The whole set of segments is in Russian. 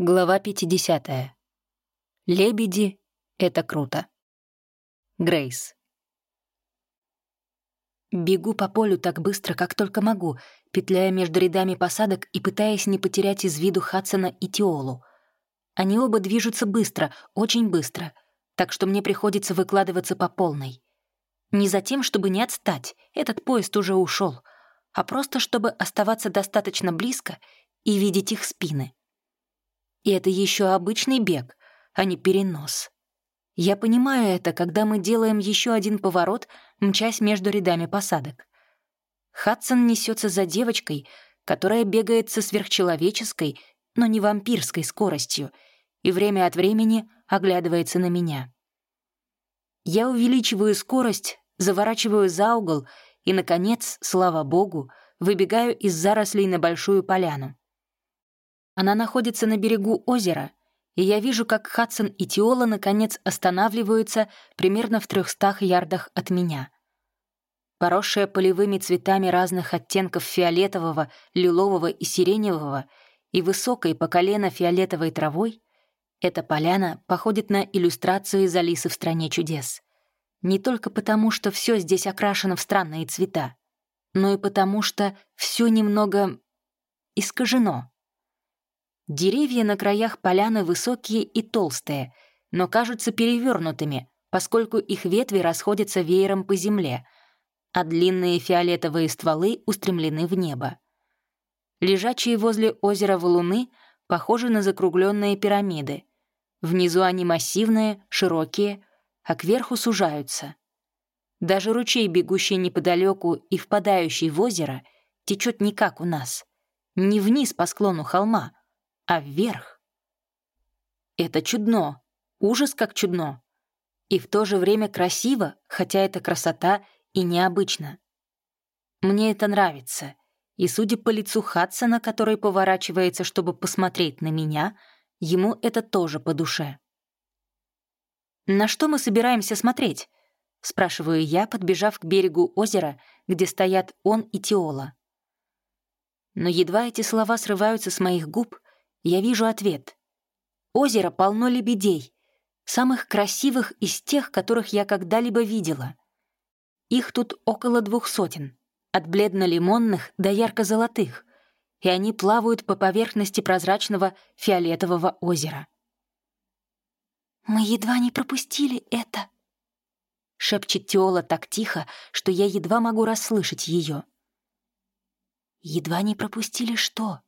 Глава 50. Лебеди — это круто. Грейс. Бегу по полю так быстро, как только могу, петляя между рядами посадок и пытаясь не потерять из виду Хадсона и Тиолу. Они оба движутся быстро, очень быстро, так что мне приходится выкладываться по полной. Не за тем, чтобы не отстать, этот поезд уже ушел, а просто чтобы оставаться достаточно близко и видеть их спины. И это еще обычный бег, а не перенос. Я понимаю это, когда мы делаем еще один поворот, мчась между рядами посадок. Хадсон несется за девочкой, которая бегает со сверхчеловеческой, но не вампирской скоростью, и время от времени оглядывается на меня. Я увеличиваю скорость, заворачиваю за угол и, наконец, слава богу, выбегаю из зарослей на большую поляну. Она находится на берегу озера, и я вижу, как Хадсон и Тиола наконец останавливаются примерно в трехстах ярдах от меня. Поросшая полевыми цветами разных оттенков фиолетового, лилового и сиреневого и высокой по колено фиолетовой травой, эта поляна походит на иллюстрацию из Алисы в «Стране чудес». Не только потому, что все здесь окрашено в странные цвета, но и потому, что все немного искажено. Деревья на краях поляны высокие и толстые, но кажутся перевернутыми, поскольку их ветви расходятся веером по земле, а длинные фиолетовые стволы устремлены в небо. Лежачие возле озера валуны похожи на закругленные пирамиды. Внизу они массивные, широкие, а кверху сужаются. Даже ручей, бегущий неподалеку и впадающий в озеро, течет не как у нас. Не вниз по склону холма, а вверх. Это чудно, ужас как чудно. И в то же время красиво, хотя это красота и необычно. Мне это нравится, и судя по лицу Хадсона, который поворачивается, чтобы посмотреть на меня, ему это тоже по душе. «На что мы собираемся смотреть?» — спрашиваю я, подбежав к берегу озера, где стоят он и Теола. Но едва эти слова срываются с моих губ, я вижу ответ. Озеро полно лебедей, самых красивых из тех, которых я когда-либо видела. Их тут около двух сотен, от бледно-лимонных до ярко-золотых, и они плавают по поверхности прозрачного фиолетового озера. «Мы едва не пропустили это», — шепчет Теола так тихо, что я едва могу расслышать ее. «Едва не пропустили что?» —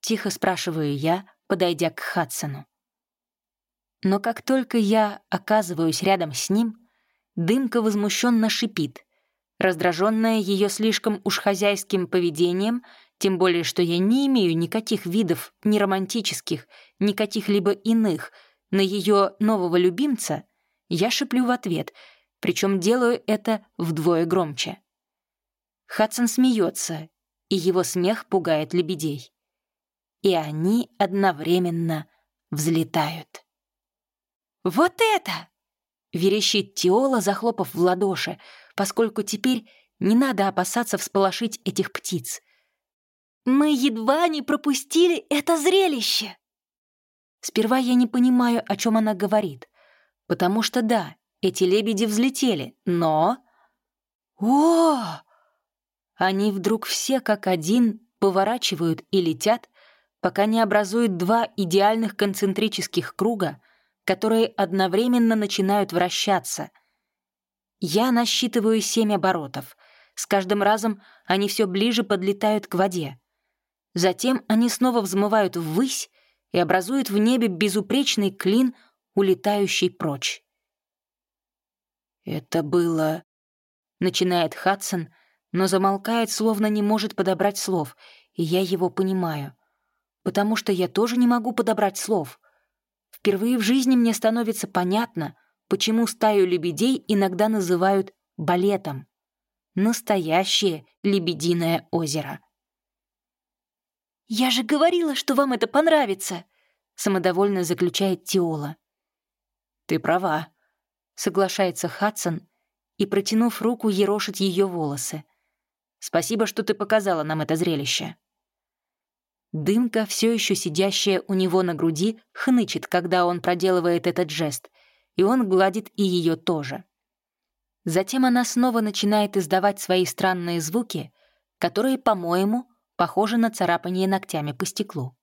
тихо спрашиваю я, подойдя к Хадсону. Но как только я оказываюсь рядом с ним, дымка возмущенно шипит, раздраженная ее слишком уж хозяйским поведением, тем более что я не имею никаких видов ни романтических, ни каких-либо иных на ее нового любимца, я шиплю в ответ, причем делаю это вдвое громче. Хадсон смеется, и его смех пугает лебедей и они одновременно взлетают. «Вот это!» — верещит Теола, захлопав в ладоши, поскольку теперь не надо опасаться всполошить этих птиц. «Мы едва не пропустили это зрелище!» Сперва я не понимаю, о чем она говорит, потому что да, эти лебеди взлетели, но... О! Они вдруг все как один поворачивают и летят пока не образуют два идеальных концентрических круга, которые одновременно начинают вращаться. Я насчитываю семь оборотов. С каждым разом они все ближе подлетают к воде. Затем они снова взмывают ввысь и образуют в небе безупречный клин, улетающий прочь. «Это было...» — начинает Хадсон, но замолкает, словно не может подобрать слов, и я его понимаю потому что я тоже не могу подобрать слов. Впервые в жизни мне становится понятно, почему стаю лебедей иногда называют балетом. Настоящее лебединое озеро. «Я же говорила, что вам это понравится!» — самодовольно заключает Тиола. «Ты права», — соглашается Хадсон и, протянув руку, ерошит ее волосы. «Спасибо, что ты показала нам это зрелище». Дымка, все еще сидящая у него на груди, хнычет, когда он проделывает этот жест, и он гладит и ее тоже. Затем она снова начинает издавать свои странные звуки, которые, по-моему, похожи на царапание ногтями по стеклу.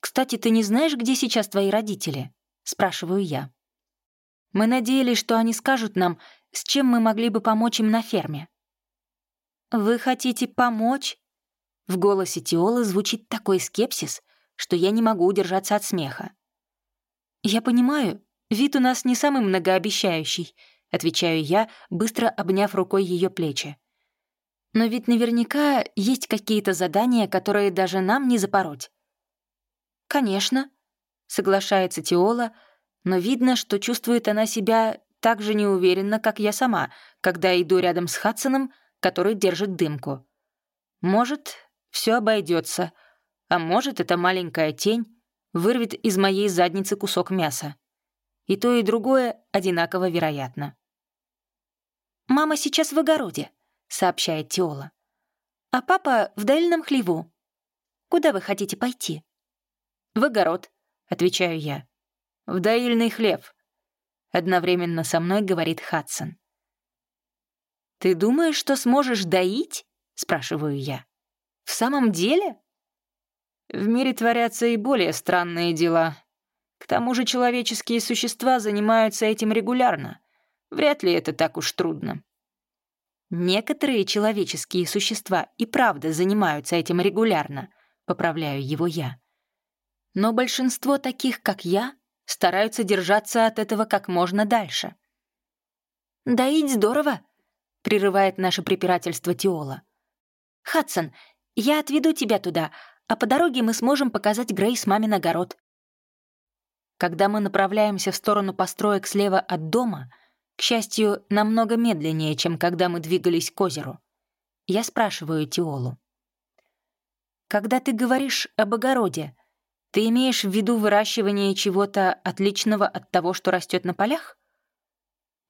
«Кстати, ты не знаешь, где сейчас твои родители?» — спрашиваю я. Мы надеялись, что они скажут нам, с чем мы могли бы помочь им на ферме. «Вы хотите помочь?» В голосе Тиолы звучит такой скепсис, что я не могу удержаться от смеха. «Я понимаю, вид у нас не самый многообещающий», — отвечаю я, быстро обняв рукой ее плечи. «Но ведь наверняка есть какие-то задания, которые даже нам не запороть». «Конечно», — соглашается Тиола, но видно, что чувствует она себя так же неуверенно, как я сама, когда иду рядом с Хадсоном, который держит дымку. Может, все обойдется, а может, эта маленькая тень вырвет из моей задницы кусок мяса. И то, и другое одинаково вероятно. «Мама сейчас в огороде», — сообщает Тиола. «А папа в дальнем хлеву. Куда вы хотите пойти?» «В огород», — отвечаю я. «В доильный хлев», — одновременно со мной говорит Хадсон. «Ты думаешь, что сможешь доить?» — спрашиваю я. «В самом деле?» В мире творятся и более странные дела. К тому же человеческие существа занимаются этим регулярно. Вряд ли это так уж трудно. Некоторые человеческие существа и правда занимаются этим регулярно, поправляю его я. Но большинство таких, как я, стараются держаться от этого как можно дальше. «Доить здорово», — прерывает наше препирательство Тиола. «Хадсон, я отведу тебя туда, а по дороге мы сможем показать Грейс мамин огород». Когда мы направляемся в сторону построек слева от дома, к счастью, намного медленнее, чем когда мы двигались к озеру, я спрашиваю Тиолу. «Когда ты говоришь об огороде, ты имеешь в виду выращивание чего-то отличного от того, что растет на полях?»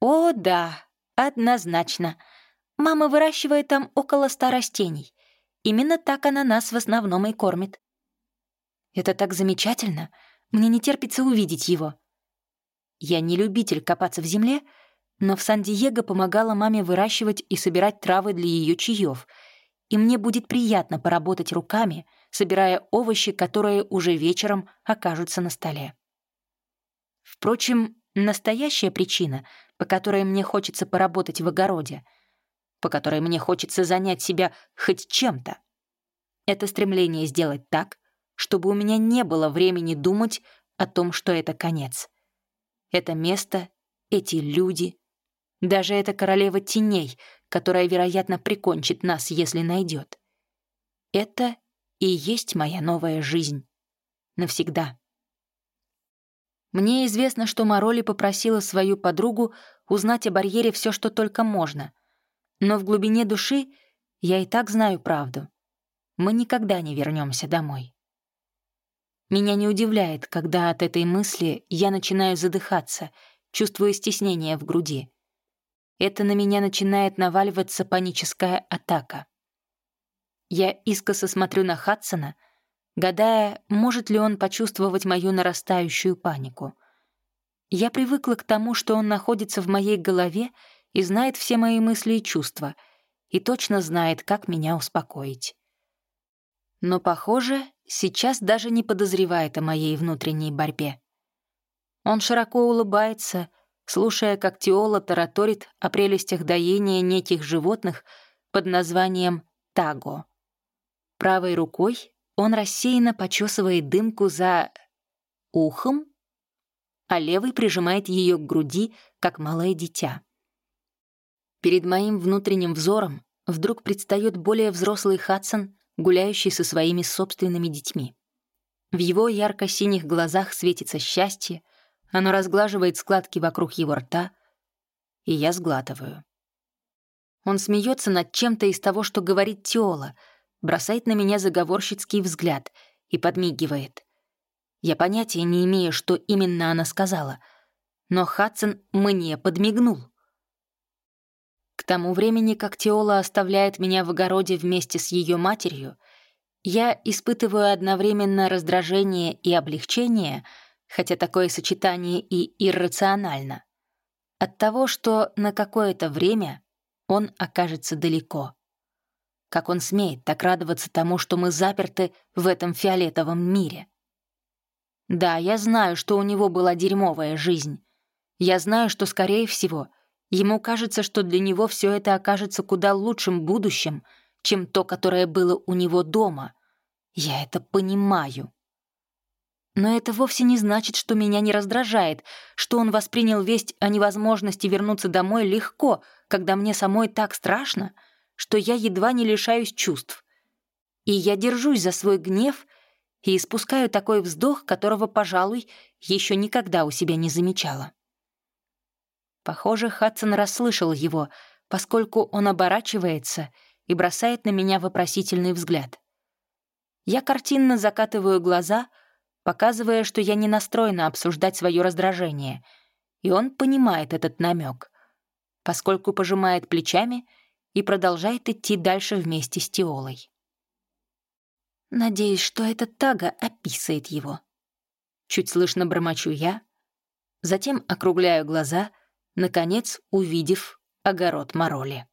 «О, да, однозначно. Мама выращивает там около ста растений. Именно так она нас в основном и кормит. Это так замечательно. Мне не терпится увидеть его. Я не любитель копаться в земле, но в Сан-Диего помогала маме выращивать и собирать травы для ее чаев, и мне будет приятно поработать руками, собирая овощи, которые уже вечером окажутся на столе. Впрочем, настоящая причина, по которой мне хочется поработать в огороде — по которой мне хочется занять себя хоть чем-то. Это стремление сделать так, чтобы у меня не было времени думать о том, что это конец. Это место, эти люди, даже эта королева теней, которая, вероятно, прикончит нас, если найдет. Это и есть моя новая жизнь. Навсегда. Мне известно, что Мароли попросила свою подругу узнать о барьере все, что только можно — но в глубине души я и так знаю правду. Мы никогда не вернемся домой. Меня не удивляет, когда от этой мысли я начинаю задыхаться, чувствуя стеснение в груди. Это на меня начинает наваливаться паническая атака. Я искоса смотрю на Хадсона, гадая, может ли он почувствовать мою нарастающую панику. Я привыкла к тому, что он находится в моей голове и знает все мои мысли и чувства, и точно знает, как меня успокоить. Но, похоже, сейчас даже не подозревает о моей внутренней борьбе. Он широко улыбается, слушая, как Теола тараторит о прелестях доения неких животных под названием таго. Правой рукой он рассеянно почесывает дымку за ухом, а левой прижимает ее к груди, как малое дитя. Перед моим внутренним взором вдруг предстает более взрослый Хадсон, гуляющий со своими собственными детьми. В его ярко-синих глазах светится счастье, оно разглаживает складки вокруг его рта, и я сглатываю. Он смеется над чем-то из того, что говорит Теола, бросает на меня заговорщицкий взгляд и подмигивает. Я понятия не имею, что именно она сказала, но Хадсон мне подмигнул. К тому времени, как Теола оставляет меня в огороде вместе с ее матерью, Я испытываю одновременно раздражение и облегчение, хотя такое сочетание и иррационально, от того, что на какое-то время он окажется далеко. Как он смеет так радоваться тому, что мы заперты в этом фиолетовом мире? Да, я знаю, что у него была дерьмовая жизнь. Я знаю, что, скорее всего, ему кажется, что для него все это окажется куда лучшим будущим, чем то, которое было у него дома. Я это понимаю. Но это вовсе не значит, что меня не раздражает, что он воспринял весть о невозможности вернуться домой легко, когда мне самой так страшно, что я едва не лишаюсь чувств. И я держусь за свой гнев и испускаю такой вздох, которого, пожалуй, еще никогда у себя не замечала. Похоже, Хадсон расслышал его, поскольку он оборачивается и бросает на меня вопросительный взгляд. Я картинно закатываю глаза, показывая, что я не настроена обсуждать свое раздражение, и он понимает этот намек, поскольку пожимает плечами и продолжает идти дальше вместе с Тиолой. Надеюсь, что этот тага описает его. Чуть слышно бормочу я, затем округляю глаза, наконец увидев огород Мороли.